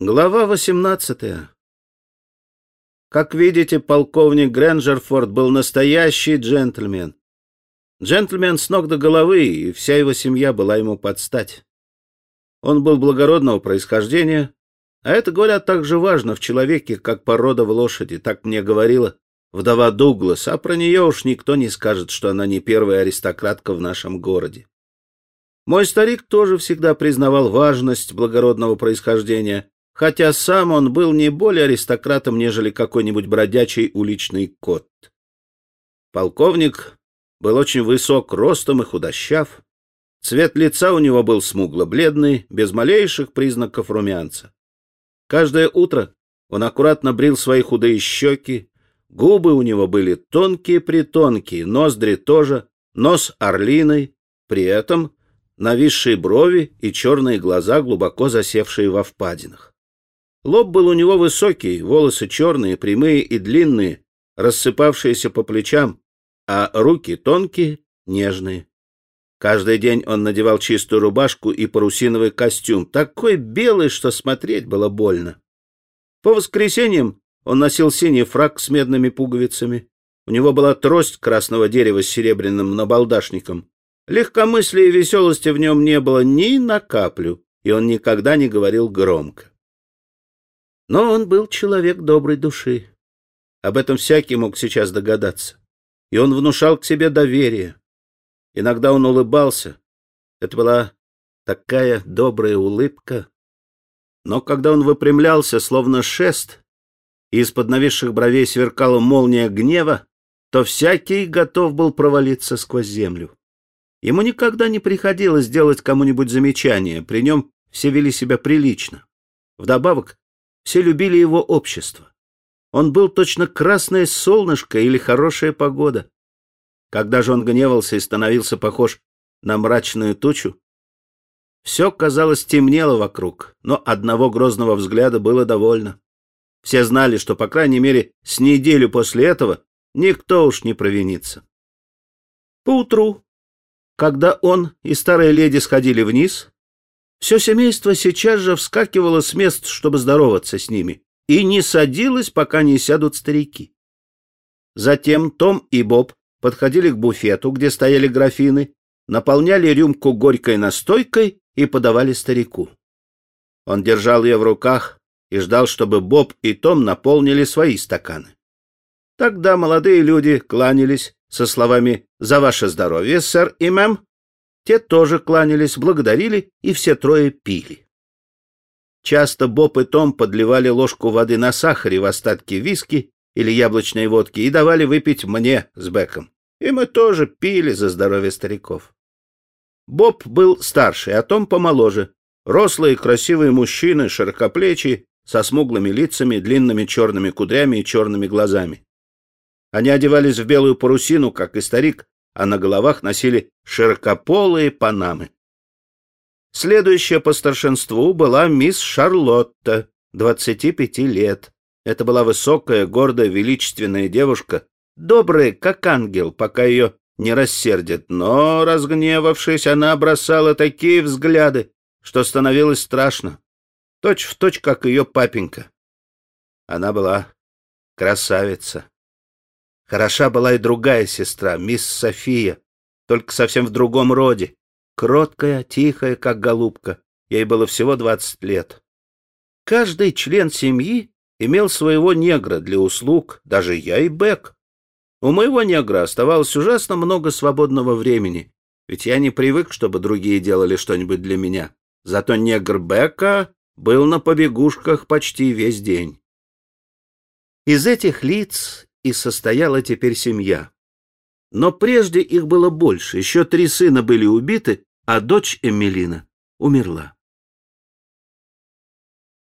Глава 18. Как видите, полковник Грэнджерфорд был настоящий джентльмен. Джентльмен с ног до головы, и вся его семья была ему под стать. Он был благородного происхождения, а это, говорят, так же важно в человеке, как порода в лошади, так мне говорила вдова Дуглас, а про нее уж никто не скажет, что она не первая аристократка в нашем городе. Мой старик тоже всегда признавал важность благородного происхождения, хотя сам он был не более аристократом, нежели какой-нибудь бродячий уличный кот. Полковник был очень высок ростом и худощав. Цвет лица у него был смугло-бледный, без малейших признаков румянца. Каждое утро он аккуратно брил свои худые щеки, губы у него были тонкие-притонкие, ноздри тоже, нос орлиной, при этом нависшие брови и черные глаза, глубоко засевшие во впадинах. Лоб был у него высокий, волосы черные, прямые и длинные, рассыпавшиеся по плечам, а руки тонкие, нежные. Каждый день он надевал чистую рубашку и парусиновый костюм, такой белый, что смотреть было больно. По воскресеньям он носил синий фрак с медными пуговицами. У него была трость красного дерева с серебряным набалдашником. Легкомыслия и веселости в нем не было ни на каплю, и он никогда не говорил громко. Но он был человек доброй души. Об этом всякий мог сейчас догадаться. И он внушал к себе доверие. Иногда он улыбался. Это была такая добрая улыбка. Но когда он выпрямлялся, словно шест, и из-под нависших бровей сверкала молния гнева, то всякий готов был провалиться сквозь землю. Ему никогда не приходилось делать кому-нибудь замечание, при нем все вели себя прилично. Вдобавок, все любили его общество. Он был точно красное солнышко или хорошая погода. Когда же он гневался и становился похож на мрачную тучу, все, казалось, темнело вокруг, но одного грозного взгляда было довольно. Все знали, что, по крайней мере, с неделю после этого никто уж не провинится. Поутру, когда он и старая леди сходили вниз, все семейство сейчас же вскакивало с мест, чтобы здороваться с ними, и не садилось, пока не сядут старики. Затем Том и Боб подходили к буфету, где стояли графины, наполняли рюмку горькой настойкой и подавали старику. Он держал ее в руках и ждал, чтобы Боб и Том наполнили свои стаканы. Тогда молодые люди кланялись со словами «За ваше здоровье, сэр и мэм», те тоже кланялись, благодарили, и все трое пили. Часто Боб и Том подливали ложку воды на сахаре в остатки виски или яблочной водки и давали выпить мне с Беком. И мы тоже пили за здоровье стариков. Боб был старше, а Том помоложе. Рослые красивые мужчины, широкоплечие, со смуглыми лицами, длинными черными кудрями и черными глазами. Они одевались в белую парусину, как и старик, а на головах носили широкополые панамы. Следующая по старшинству была мисс Шарлотта, 25 лет. Это была высокая, гордая, величественная девушка, добрая, как ангел, пока ее не рассердят. Но, разгневавшись, она бросала такие взгляды, что становилось страшно. Точь в точь, как ее папенька. Она была красавица. Хороша была и другая сестра, мисс София, только совсем в другом роде. Кроткая, тихая, как голубка. Ей было всего двадцать лет. Каждый член семьи имел своего негра для услуг, даже я и Бек. У моего негра оставалось ужасно много свободного времени, ведь я не привык, чтобы другие делали что-нибудь для меня. Зато негр Бека был на побегушках почти весь день. Из этих лиц и состояла теперь семья. Но прежде их было больше, еще три сына были убиты, а дочь Эмилина умерла.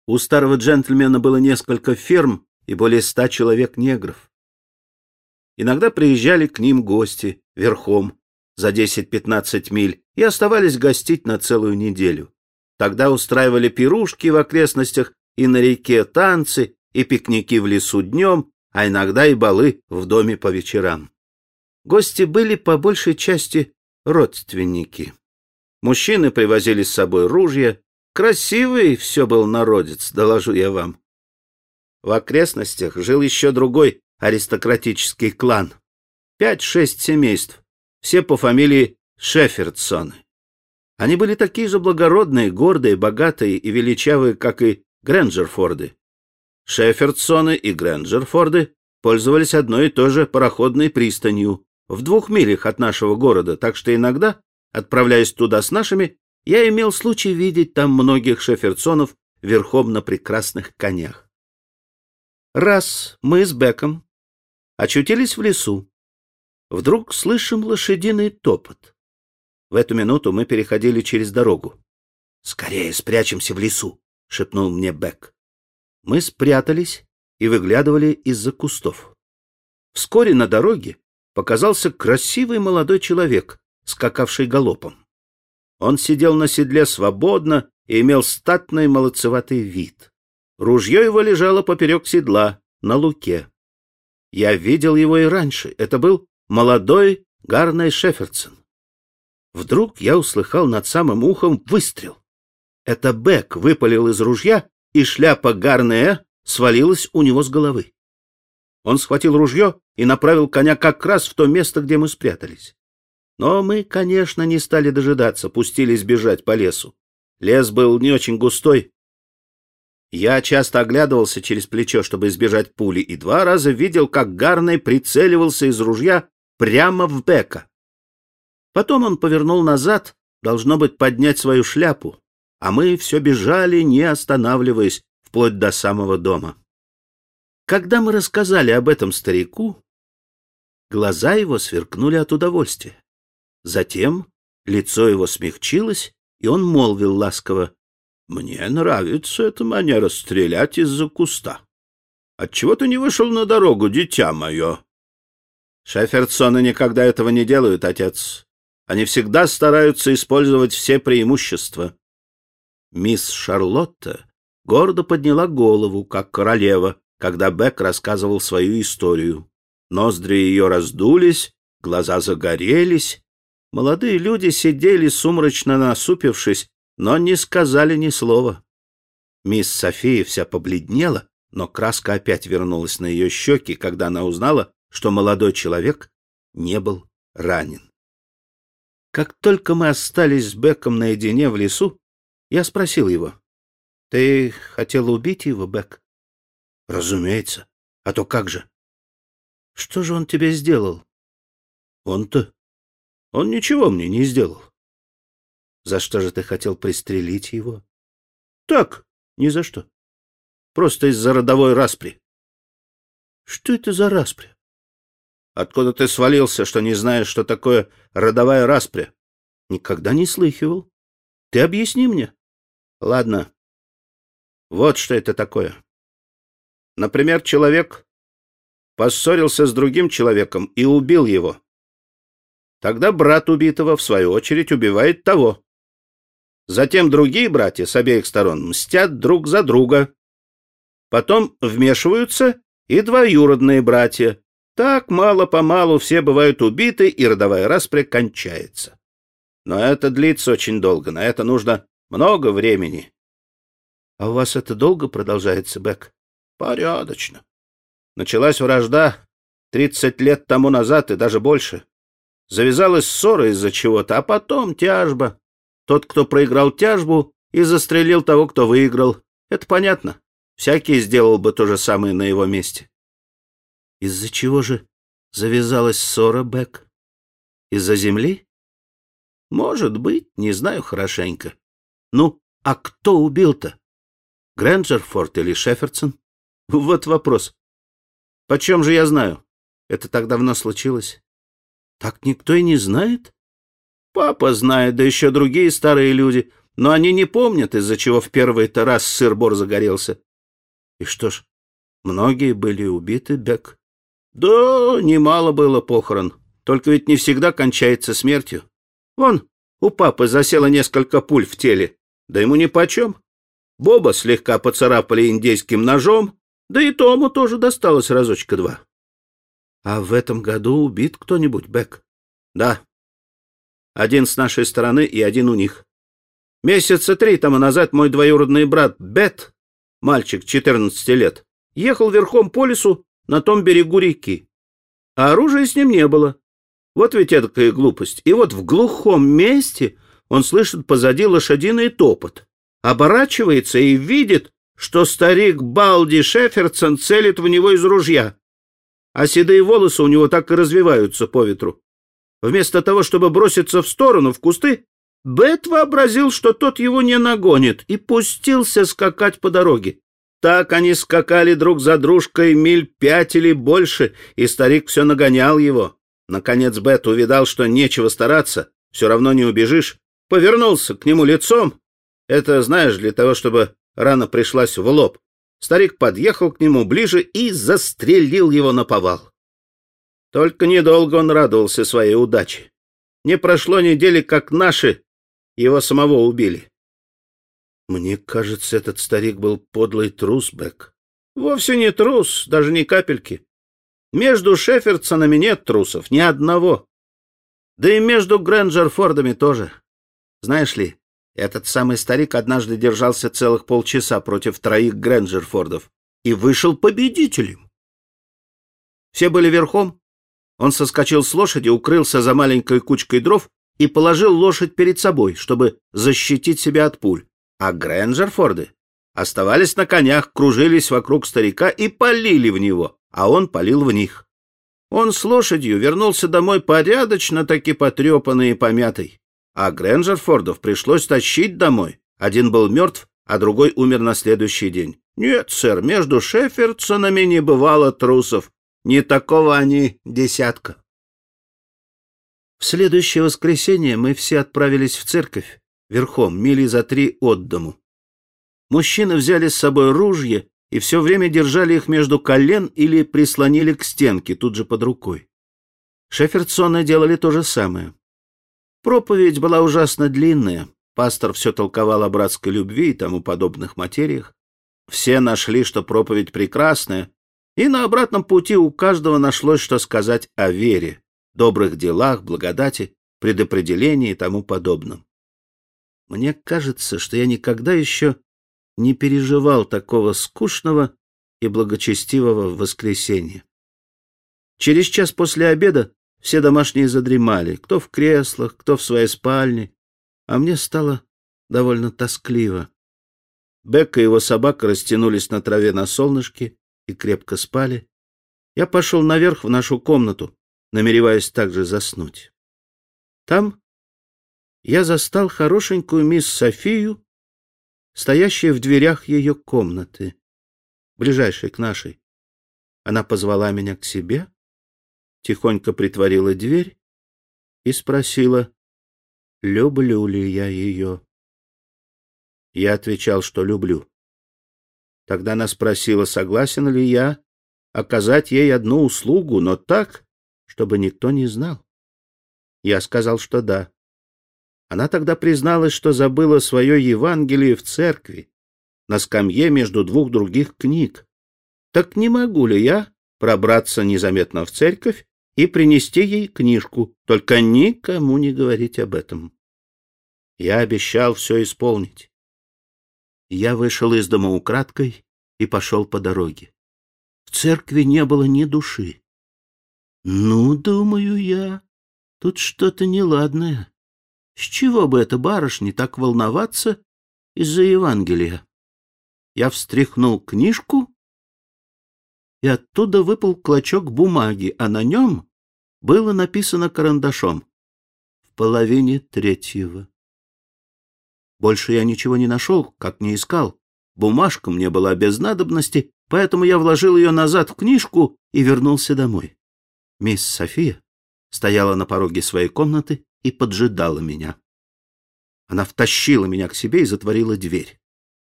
У старого джентльмена было несколько ферм и более ста человек негров. Иногда приезжали к ним гости верхом за 10-15 миль и оставались гостить на целую неделю. Тогда устраивали пирушки в окрестностях и на реке танцы, и пикники в лесу днем, а иногда и балы в доме по вечерам. Гости были по большей части родственники. Мужчины привозили с собой ружья, Красивый все был народец, доложу я вам. В окрестностях жил еще другой аристократический клан. Пять-шесть семейств, все по фамилии Шефердсоны. Они были такие же благородные, гордые, богатые и величавые, как и Грэнджерфорды. Шефердсоны и Грэнджерфорды пользовались одной и той же пароходной пристанью в двух милях от нашего города, так что иногда, отправляясь туда с нашими, я имел случай видеть там многих шефердсонов верхом на прекрасных конях. Раз мы с Беком очутились в лесу, вдруг слышим лошадиный топот. В эту минуту мы переходили через дорогу. «Скорее спрячемся в лесу», — шепнул мне Бек. Мы спрятались и выглядывали из-за кустов. Вскоре на дороге показался красивый молодой человек, скакавший галопом. Он сидел на седле свободно и имел статный молодцеватый вид. Ружье его лежало поперек седла, на луке. Я видел его и раньше. Это был молодой Гарней Шеферсон. Вдруг я услыхал над самым ухом выстрел. Это Бек выпалил из ружья, и шляпа Гарнея свалилась у него с головы. Он схватил ружье и направил коня как раз в то место, где мы спрятались. Но мы, конечно, не стали дожидаться, пустились бежать по лесу. Лес был не очень густой. Я часто оглядывался через плечо, чтобы избежать пули, и два раза видел, как Гарней прицеливался из ружья прямо в Бека. Потом он повернул назад, должно быть, поднять свою шляпу, а мы все бежали, не останавливаясь, вплоть до самого дома. Когда мы рассказали об этом старику, глаза его сверкнули от удовольствия. Затем лицо его смягчилось, и он молвил ласково, «Мне нравится эта манера стрелять из-за куста. Отчего ты не вышел на дорогу, дитя мое?» «Шефердсоны никогда этого не делают, отец. Они всегда стараются использовать все преимущества». Мисс Шарлотта гордо подняла голову, как королева, когда Бек рассказывал свою историю. Ноздри ее раздулись, глаза загорелись, Молодые люди сидели сумрачно насупившись, но не сказали ни слова. Мисс София вся побледнела, но краска опять вернулась на ее щеки, когда она узнала, что молодой человек не был ранен. Как только мы остались с Беком наедине в лесу, я спросил его, «Ты хотел убить его, Бек?» «Разумеется. А то как же?» «Что же он тебе сделал?» «Он-то он ничего мне не сделал. За что же ты хотел пристрелить его? Так, ни за что. Просто из-за родовой распри. Что это за распри? Откуда ты свалился, что не знаешь, что такое родовая распря? Никогда не слыхивал. Ты объясни мне. Ладно. Вот что это такое. Например, человек поссорился с другим человеком и убил его. Тогда брат убитого, в свою очередь, убивает того. Затем другие братья с обеих сторон мстят друг за друга. Потом вмешиваются и двоюродные братья. Так мало-помалу все бывают убиты, и родовая распря кончается. Но это длится очень долго, на это нужно много времени. — А у вас это долго продолжается, Бек? — Порядочно. Началась вражда тридцать лет тому назад и даже больше. Завязалась ссора из-за чего-то, а потом тяжба. Тот, кто проиграл тяжбу, и застрелил того, кто выиграл. Это понятно. Всякий сделал бы то же самое на его месте. Из-за чего же завязалась ссора, Бек? Из-за земли? Может быть, не знаю хорошенько. Ну, а кто убил-то? Грэнджерфорд или Шефферсон? Вот вопрос. Почем же я знаю? Это так давно случилось. Так никто и не знает? Папа знает, да еще другие старые люди, но они не помнят, из-за чего в первый-то раз сыр-бор загорелся. И что ж, многие были убиты, Бек? Да, немало было похорон, только ведь не всегда кончается смертью. Вон, у папы засело несколько пуль в теле, да ему нипочем. Боба слегка поцарапали индейским ножом, да и Тому тоже досталось разочка два. А в этом году убит кто-нибудь, Бек? Да. Один с нашей стороны и один у них. Месяца три тому назад мой двоюродный брат Бет, мальчик 14 лет, ехал верхом по лесу на том берегу реки. А оружия с ним не было. Вот ведь эдакая глупость. И вот в глухом месте он слышит позади лошадиный топот. Оборачивается и видит, что старик Балди Шеферсон целит в него из ружья. А седые волосы у него так и развиваются по ветру. Вместо того, чтобы броситься в сторону, в кусты, Бет вообразил, что тот его не нагонит, и пустился скакать по дороге. Так они скакали друг за дружкой миль пять или больше, и старик все нагонял его. Наконец Бет увидал, что нечего стараться, все равно не убежишь, повернулся к нему лицом. Это, знаешь, для того, чтобы рана пришлась в лоб. Старик подъехал к нему ближе и застрелил его на повал. Только недолго он радовался своей удаче. Не прошло недели, как наши его самого убили. Мне кажется, этот старик был подлый трус, Бек. Вовсе не трус, даже ни капельки. Между Шефердсонами нет трусов, ни одного. Да и между Грэнджерфордами тоже. Знаешь ли, этот самый старик однажды держался целых полчаса против троих Грэнджерфордов и вышел победителем. Все были верхом. Он соскочил с лошади, укрылся за маленькой кучкой дров и положил лошадь перед собой, чтобы защитить себя от пуль. А Грэнджерфорды оставались на конях, кружились вокруг старика и полили в него, а он полил в них. Он с лошадью вернулся домой порядочно таки потрепанный и помятый. А Грэнджерфордов пришлось тащить домой. Один был мертв, а другой умер на следующий день. Нет, сэр, между Шефердсонами не бывало трусов. Не такого они десятка. В следующее воскресенье мы все отправились в церковь, верхом, мили за три от дому. Мужчины взяли с собой ружья и все время держали их между колен или прислонили к стенке тут же под рукой. Шеферсоны делали то же самое. Проповедь была ужасно длинная, пастор все толковал о братской любви и тому подобных материях. Все нашли, что проповедь прекрасная, и на обратном пути у каждого нашлось, что сказать о вере, добрых делах, благодати, предопределении и тому подобном. Мне кажется, что я никогда еще не переживал такого скучного и благочестивого воскресенья. Через час после обеда все домашние задремали, кто в креслах, кто в своей спальне, а мне стало довольно тоскливо. Бекка и его собака растянулись на траве на солнышке и крепко спали. Я пошел наверх в нашу комнату, намереваясь также заснуть. Там я застал хорошенькую мисс Софию, стоящую в дверях ее комнаты, ближайшей к нашей. Она позвала меня к себе, тихонько притворила дверь и спросила, люблю ли я ее. Я отвечал, что люблю. Тогда она спросила, согласен ли я оказать ей одну услугу, но так, чтобы никто не знал. Я сказал, что да. Она тогда призналась, что забыла свое Евангелие в церкви, на скамье между двух других книг. Так не могу ли я пробраться незаметно в церковь и принести ей книжку, только никому не говорить об этом? Я обещал все исполнить. Я вышел из дома украдкой и пошел по дороге. В церкви не было ни души. Ну, думаю я, тут что-то неладное. С чего бы эта барышня так волноваться из-за Евангелия? Я встряхнул книжку, и оттуда выпал клочок бумаги, а на нем было написано карандашом в половине третьего. Больше я ничего не нашел, как не искал. Бумажка мне была без надобности, поэтому я вложил ее назад в книжку и вернулся домой. Мисс София стояла на пороге своей комнаты и поджидала меня. Она втащила меня к себе и затворила дверь.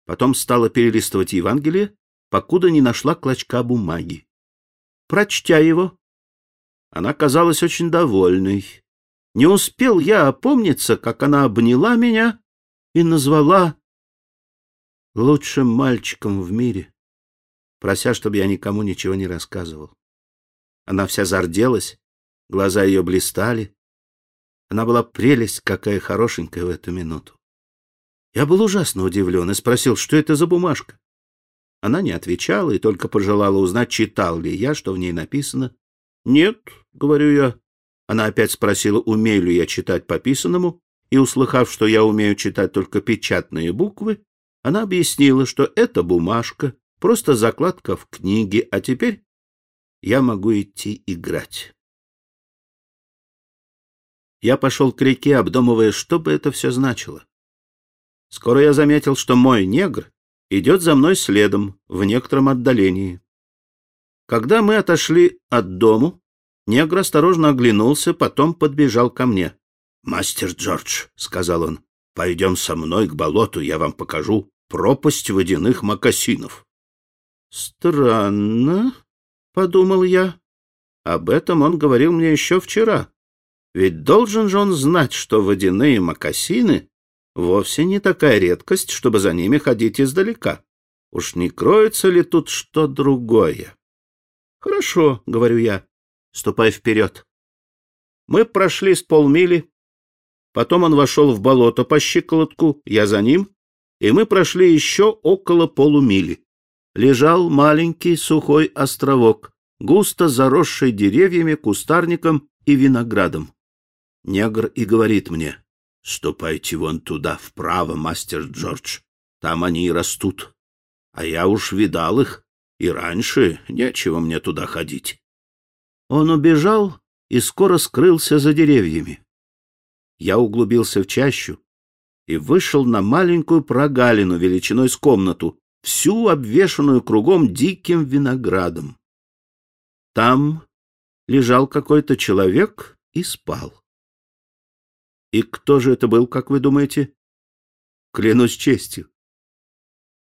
Потом стала перелистывать Евангелие, покуда не нашла клочка бумаги. Прочтя его, она казалась очень довольной. Не успел я опомниться, как она обняла меня и назвала лучшим мальчиком в мире, прося, чтобы я никому ничего не рассказывал. Она вся зарделась, глаза ее блистали. Она была прелесть, какая хорошенькая в эту минуту. Я был ужасно удивлен и спросил, что это за бумажка. Она не отвечала и только пожелала узнать, читал ли я, что в ней написано. «Нет», — говорю я. Она опять спросила, умею ли я читать по писанному, и, услыхав, что я умею читать только печатные буквы, она объяснила, что это бумажка, просто закладка в книге, а теперь я могу идти играть. Я пошел к реке, обдумывая, что бы это все значило. Скоро я заметил, что мой негр идет за мной следом в некотором отдалении. Когда мы отошли от дому, негр осторожно оглянулся, потом подбежал ко мне. — Мастер Джордж, — сказал он, — пойдем со мной к болоту, я вам покажу пропасть водяных мокасинов. — Странно, — подумал я. Об этом он говорил мне еще вчера. Ведь должен же он знать, что водяные мокасины вовсе не такая редкость, чтобы за ними ходить издалека. Уж не кроется ли тут что другое? — Хорошо, — говорю я, — ступай вперед. Мы прошли с полмили, потом он вошел в болото по щиколотку, я за ним, и мы прошли еще около полумили. Лежал маленький сухой островок, густо заросший деревьями, кустарником и виноградом. Негр и говорит мне — Ступайте вон туда, вправо, мастер Джордж. Там они и растут. А я уж видал их, и раньше нечего мне туда ходить. Он убежал и скоро скрылся за деревьями. Я углубился в чащу и вышел на маленькую прогалину величиной с комнату, всю обвешанную кругом диким виноградом. Там лежал какой-то человек и спал. И кто же это был, как вы думаете? Клянусь честью.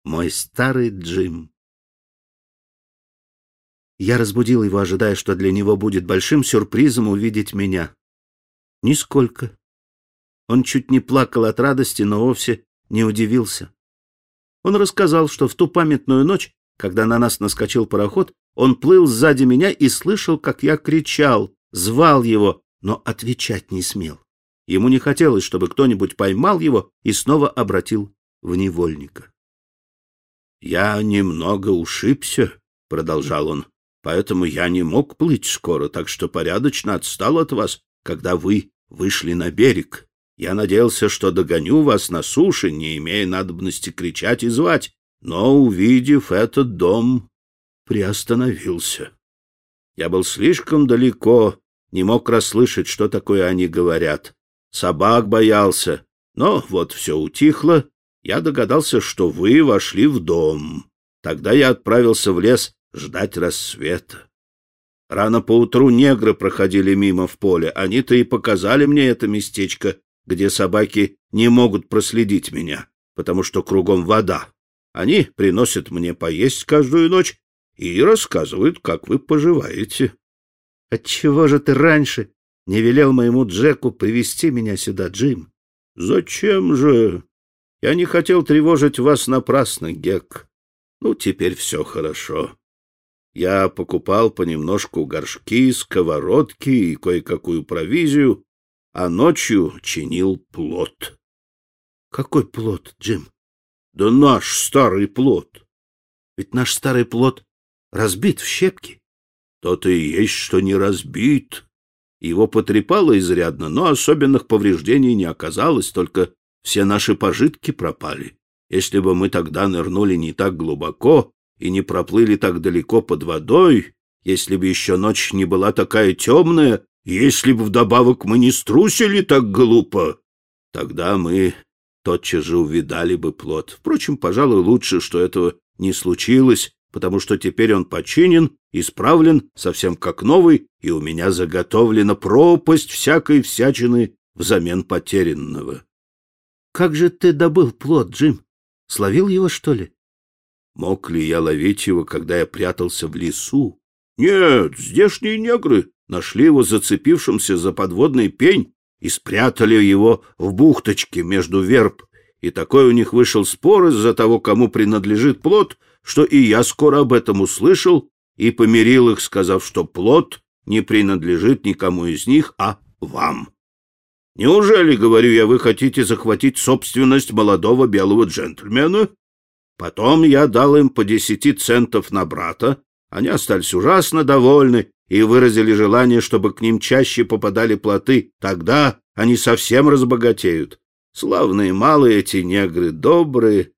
Мой старый Джим. Я разбудил его, ожидая, что для него будет большим сюрпризом увидеть меня. Нисколько. Он чуть не плакал от радости, но вовсе не удивился. Он рассказал, что в ту памятную ночь, когда на нас наскочил пароход, он плыл сзади меня и слышал, как я кричал, звал его, но отвечать не смел. Ему не хотелось, чтобы кто-нибудь поймал его и снова обратил в невольника. «Я немного ушибся», — продолжал он, — «поэтому я не мог плыть скоро, так что порядочно отстал от вас, когда вы вышли на берег. Я надеялся, что догоню вас на суше, не имея надобности кричать и звать, но, увидев этот дом, приостановился. Я был слишком далеко, не мог расслышать, что такое они говорят собак боялся. Но вот все утихло. Я догадался, что вы вошли в дом. Тогда я отправился в лес ждать рассвета. Рано поутру негры проходили мимо в поле. Они-то и показали мне это местечко, где собаки не могут проследить меня, потому что кругом вода. Они приносят мне поесть каждую ночь и рассказывают, как вы поживаете. — Отчего же ты раньше не велел моему Джеку привести меня сюда, Джим. — Зачем же? Я не хотел тревожить вас напрасно, Гек. Ну, теперь все хорошо. Я покупал понемножку горшки, сковородки и кое-какую провизию, а ночью чинил плод. — Какой плод, Джим? — Да наш старый плод. Ведь наш старый плод разбит в щепки. — То-то и есть, что не разбит, его потрепало изрядно, но особенных повреждений не оказалось, только все наши пожитки пропали. Если бы мы тогда нырнули не так глубоко и не проплыли так далеко под водой, если бы еще ночь не была такая темная, если бы вдобавок мы не струсили так глупо, тогда мы тотчас же увидали бы плод. Впрочем, пожалуй, лучше, что этого не случилось, потому что теперь он починен, исправлен, совсем как новый, и у меня заготовлена пропасть всякой всячины взамен потерянного. — Как же ты добыл плод, Джим? Словил его, что ли? — Мог ли я ловить его, когда я прятался в лесу? — Нет, здешние негры нашли его зацепившимся за подводный пень и спрятали его в бухточке между верб, и такой у них вышел спор из-за того, кому принадлежит плод — что и я скоро об этом услышал и помирил их, сказав, что плод не принадлежит никому из них, а вам. Неужели, говорю я, вы хотите захватить собственность молодого белого джентльмена? Потом я дал им по десяти центов на брата. Они остались ужасно довольны и выразили желание, чтобы к ним чаще попадали плоты. Тогда они совсем разбогатеют. Славные малые эти негры, добрые.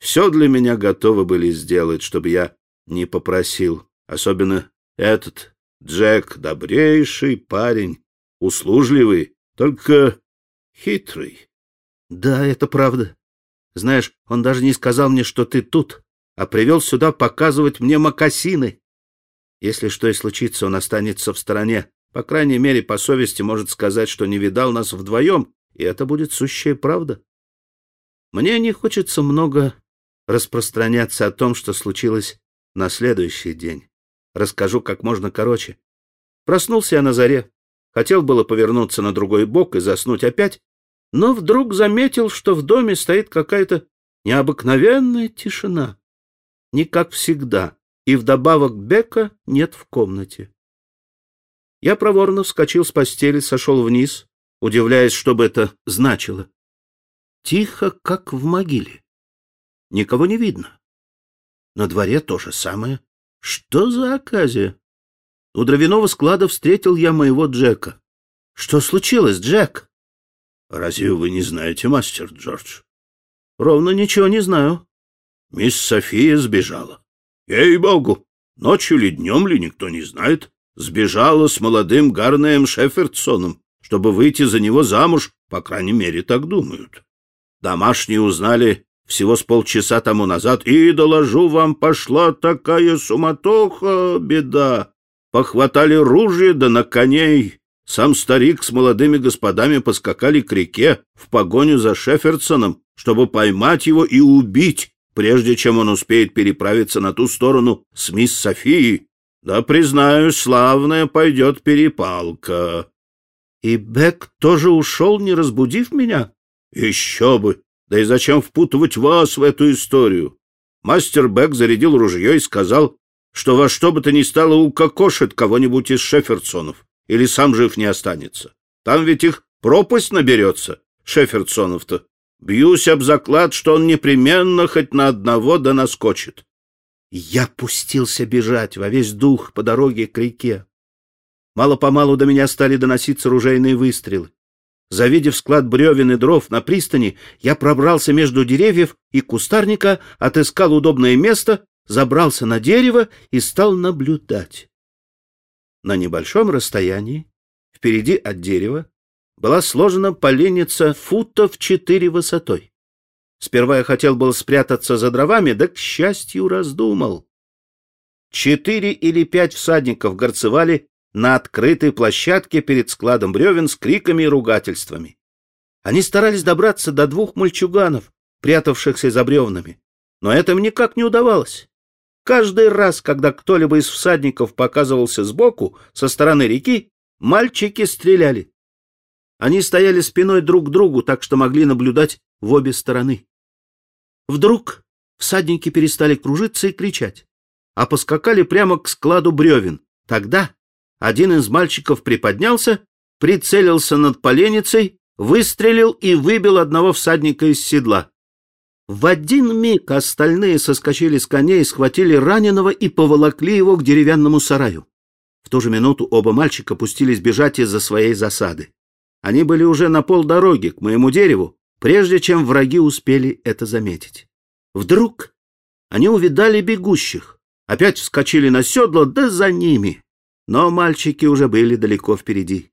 Все для меня готовы были сделать, чтобы я не попросил. Особенно этот Джек, добрейший парень, услужливый, только хитрый. Да, это правда. Знаешь, он даже не сказал мне, что ты тут, а привел сюда показывать мне мокасины. Если что и случится, он останется в стороне. По крайней мере, по совести может сказать, что не видал нас вдвоем, и это будет сущая правда. Мне не хочется много распространяться о том, что случилось на следующий день. Расскажу как можно короче. Проснулся я на заре. Хотел было повернуться на другой бок и заснуть опять, но вдруг заметил, что в доме стоит какая-то необыкновенная тишина. Не как всегда, и вдобавок Бека нет в комнате. Я проворно вскочил с постели, сошел вниз, удивляясь, что бы это значило. Тихо, как в могиле. Никого не видно. На дворе то же самое. Что за оказия? У дровяного склада встретил я моего Джека. Что случилось, Джек? Разве вы не знаете, мастер Джордж? Ровно ничего не знаю. Мисс София сбежала. Ей-богу, ночью ли, днем ли, никто не знает. Сбежала с молодым Гарнеем Шеффердсоном, чтобы выйти за него замуж, по крайней мере, так думают. Домашние узнали всего с полчаса тому назад, и, доложу вам, пошла такая суматоха, беда. Похватали ружья да на коней, сам старик с молодыми господами поскакали к реке в погоню за Шефердсоном, чтобы поймать его и убить, прежде чем он успеет переправиться на ту сторону с мисс Софией. Да, признаюсь, славная пойдет перепалка. И Бек тоже ушел, не разбудив меня? Еще бы! Да и зачем впутывать вас в эту историю? Мастер Бек зарядил ружье и сказал, что во что бы то ни стало укокошит кого-нибудь из Шефердсонов или сам жив не останется. Там ведь их пропасть наберется, Шефердсонов-то. Бьюсь об заклад, что он непременно хоть на одного да наскочит. Я пустился бежать во весь дух по дороге к реке. Мало-помалу до меня стали доноситься ружейные выстрелы. Завидев склад бревен и дров на пристани, я пробрался между деревьев и кустарника, отыскал удобное место, забрался на дерево и стал наблюдать. На небольшом расстоянии, впереди от дерева, была сложена поленница футов четыре высотой. Сперва я хотел был спрятаться за дровами, да, к счастью, раздумал. Четыре или пять всадников горцевали на открытой площадке перед складом бревен с криками и ругательствами. Они старались добраться до двух мальчуганов, прятавшихся за бревнами, но это им никак не удавалось. Каждый раз, когда кто-либо из всадников показывался сбоку, со стороны реки, мальчики стреляли. Они стояли спиной друг к другу, так что могли наблюдать в обе стороны. Вдруг всадники перестали кружиться и кричать, а поскакали прямо к складу бревен. Тогда один из мальчиков приподнялся, прицелился над поленницей, выстрелил и выбил одного всадника из седла. В один миг остальные соскочили с коней, схватили раненого и поволокли его к деревянному сараю. В ту же минуту оба мальчика пустились бежать из-за своей засады. Они были уже на полдороги к моему дереву, прежде чем враги успели это заметить. Вдруг они увидали бегущих, опять вскочили на седло, да за ними. Но мальчики уже были далеко впереди.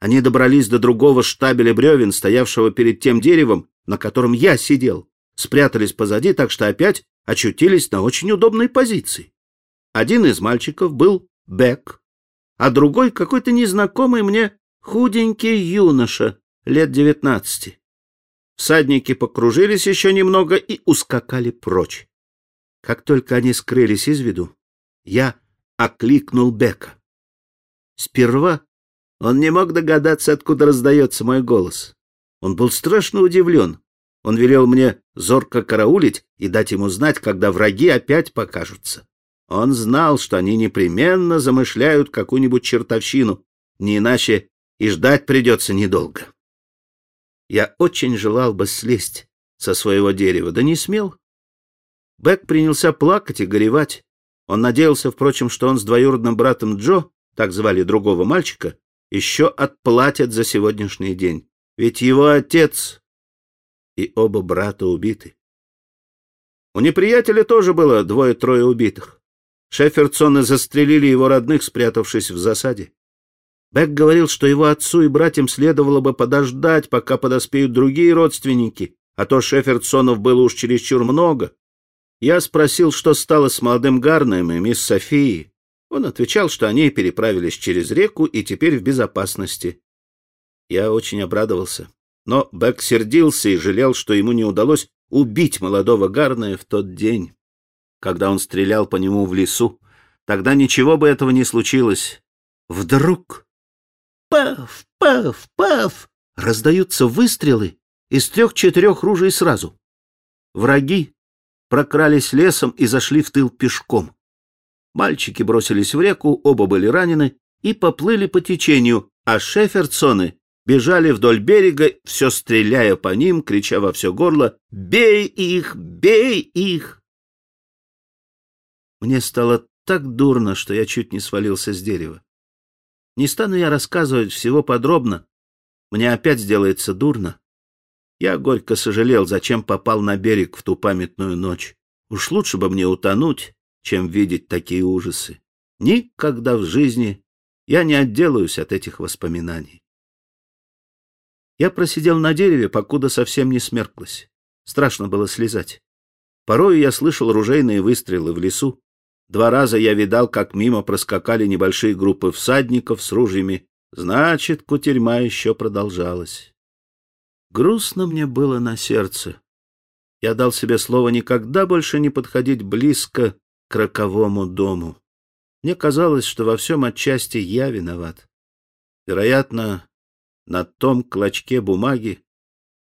Они добрались до другого штабеля бревен, стоявшего перед тем деревом, на котором я сидел спрятались позади, так что опять очутились на очень удобной позиции. Один из мальчиков был Бек, а другой какой-то незнакомый мне худенький юноша лет девятнадцати. Всадники покружились еще немного и ускакали прочь. Как только они скрылись из виду, я окликнул Бека. Сперва он не мог догадаться, откуда раздается мой голос. Он был страшно удивлен, он велел мне зорко караулить и дать ему знать, когда враги опять покажутся. Он знал, что они непременно замышляют какую-нибудь чертовщину, не иначе и ждать придется недолго. Я очень желал бы слезть со своего дерева, да не смел. Бэк принялся плакать и горевать. Он надеялся, впрочем, что он с двоюродным братом Джо, так звали другого мальчика, еще отплатят за сегодняшний день. Ведь его отец и оба брата убиты. У неприятеля тоже было двое-трое убитых. Шеферсоны застрелили его родных, спрятавшись в засаде. Бек говорил, что его отцу и братьям следовало бы подождать, пока подоспеют другие родственники, а то Шеферсонов было уж чересчур много. Я спросил, что стало с молодым Гарнем и мисс Софией. Он отвечал, что они переправились через реку и теперь в безопасности. Я очень обрадовался. Но Бек сердился и жалел, что ему не удалось убить молодого Гарная в тот день, когда он стрелял по нему в лесу. Тогда ничего бы этого не случилось. Вдруг... Паф, паф, паф! Раздаются выстрелы из трех-четырех ружей сразу. Враги прокрались лесом и зашли в тыл пешком. Мальчики бросились в реку, оба были ранены и поплыли по течению, а Шеферсоны бежали вдоль берега, все стреляя по ним, крича во все горло «Бей их! Бей их!». Мне стало так дурно, что я чуть не свалился с дерева. Не стану я рассказывать всего подробно. Мне опять сделается дурно. Я горько сожалел, зачем попал на берег в ту памятную ночь. Уж лучше бы мне утонуть, чем видеть такие ужасы. Никогда в жизни я не отделаюсь от этих воспоминаний. Я просидел на дереве, покуда совсем не смерклось. Страшно было слезать. Порою я слышал ружейные выстрелы в лесу. Два раза я видал, как мимо проскакали небольшие группы всадников с ружьями. Значит, кутерьма еще продолжалась. Грустно мне было на сердце. Я дал себе слово никогда больше не подходить близко к роковому дому. Мне казалось, что во всем отчасти я виноват. Вероятно, на том клочке бумаги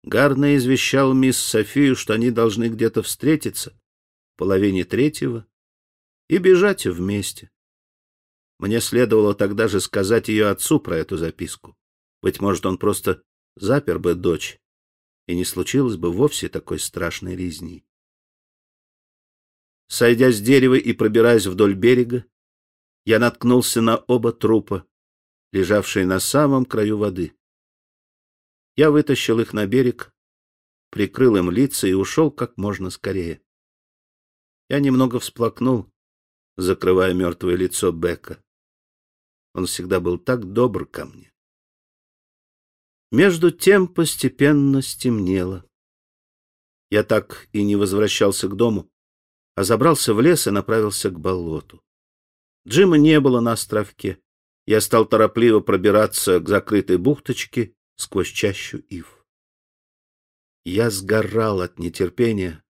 Гарна извещал мисс Софию, что они должны где-то встретиться в половине третьего и бежать вместе. Мне следовало тогда же сказать ее отцу про эту записку. Быть может, он просто запер бы дочь, и не случилось бы вовсе такой страшной резни. Сойдя с дерева и пробираясь вдоль берега, я наткнулся на оба трупа, лежавшие на самом краю воды. Я вытащил их на берег, прикрыл им лица и ушел как можно скорее. Я немного всплакнул, закрывая мертвое лицо Бека. Он всегда был так добр ко мне. Между тем постепенно стемнело. Я так и не возвращался к дому, а забрался в лес и направился к болоту. Джима не было на островке. Я стал торопливо пробираться к закрытой бухточке сквозь чащу ив. Я сгорал от нетерпения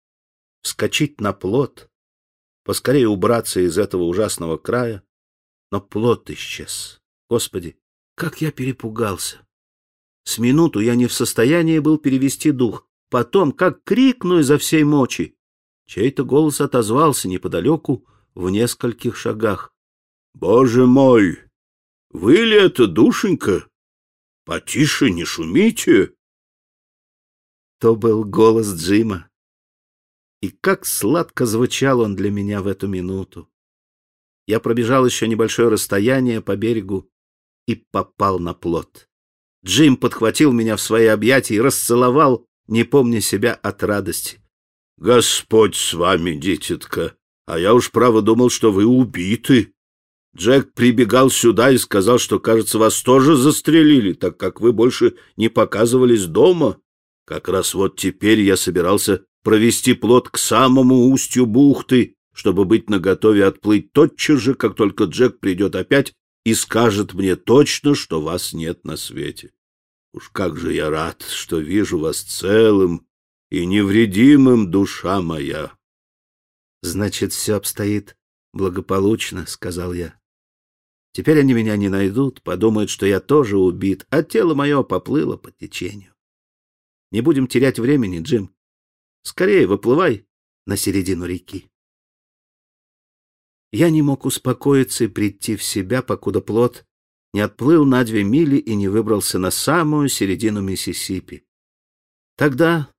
вскочить на плот, поскорее убраться из этого ужасного края, но плот исчез. Господи, как я перепугался! С минуту я не в состоянии был перевести дух. Потом, как крикну изо всей мочи, чей-то голос отозвался неподалеку в нескольких шагах. — Боже мой! Вы ли это, душенька? Потише, не шумите. То был голос Джима. И как сладко звучал он для меня в эту минуту. Я пробежал еще небольшое расстояние по берегу и попал на плот. Джим подхватил меня в свои объятия и расцеловал, не помня себя от радости. — Господь с вами, дитятка, а я уж право думал, что вы убиты. Джек прибегал сюда и сказал, что, кажется, вас тоже застрелили, так как вы больше не показывались дома. Как раз вот теперь я собирался провести плот к самому устью бухты, чтобы быть наготове отплыть тотчас же, как только Джек придет опять и скажет мне точно, что вас нет на свете. Уж как же я рад, что вижу вас целым и невредимым, душа моя. — Значит, все обстоит благополучно, — сказал я. Теперь они меня не найдут, подумают, что я тоже убит, а тело мое поплыло по течению. Не будем терять времени, Джим. Скорее выплывай на середину реки. Я не мог успокоиться и прийти в себя, покуда плод не отплыл на две мили и не выбрался на самую середину Миссисипи. Тогда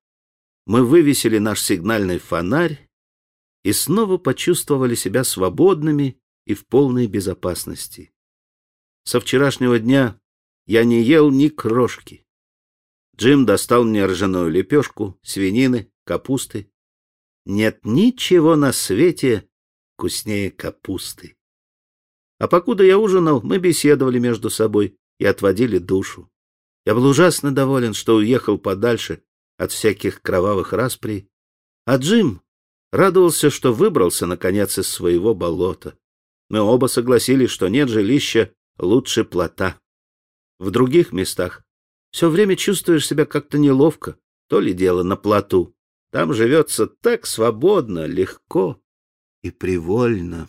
мы вывесили наш сигнальный фонарь и снова почувствовали себя свободными и в полной безопасности. Со вчерашнего дня я не ел ни крошки. Джим достал мне ржаную лепешку, свинины, капусты. Нет ничего на свете вкуснее капусты. А покуда я ужинал, мы беседовали между собой и отводили душу. Я был ужасно доволен, что уехал подальше от всяких кровавых расприй, а Джим радовался, что выбрался, наконец, из своего болота. Мы оба согласились, что нет жилища лучше плота. В других местах все время чувствуешь себя как-то неловко, то ли дело на плоту. Там живется так свободно, легко и привольно.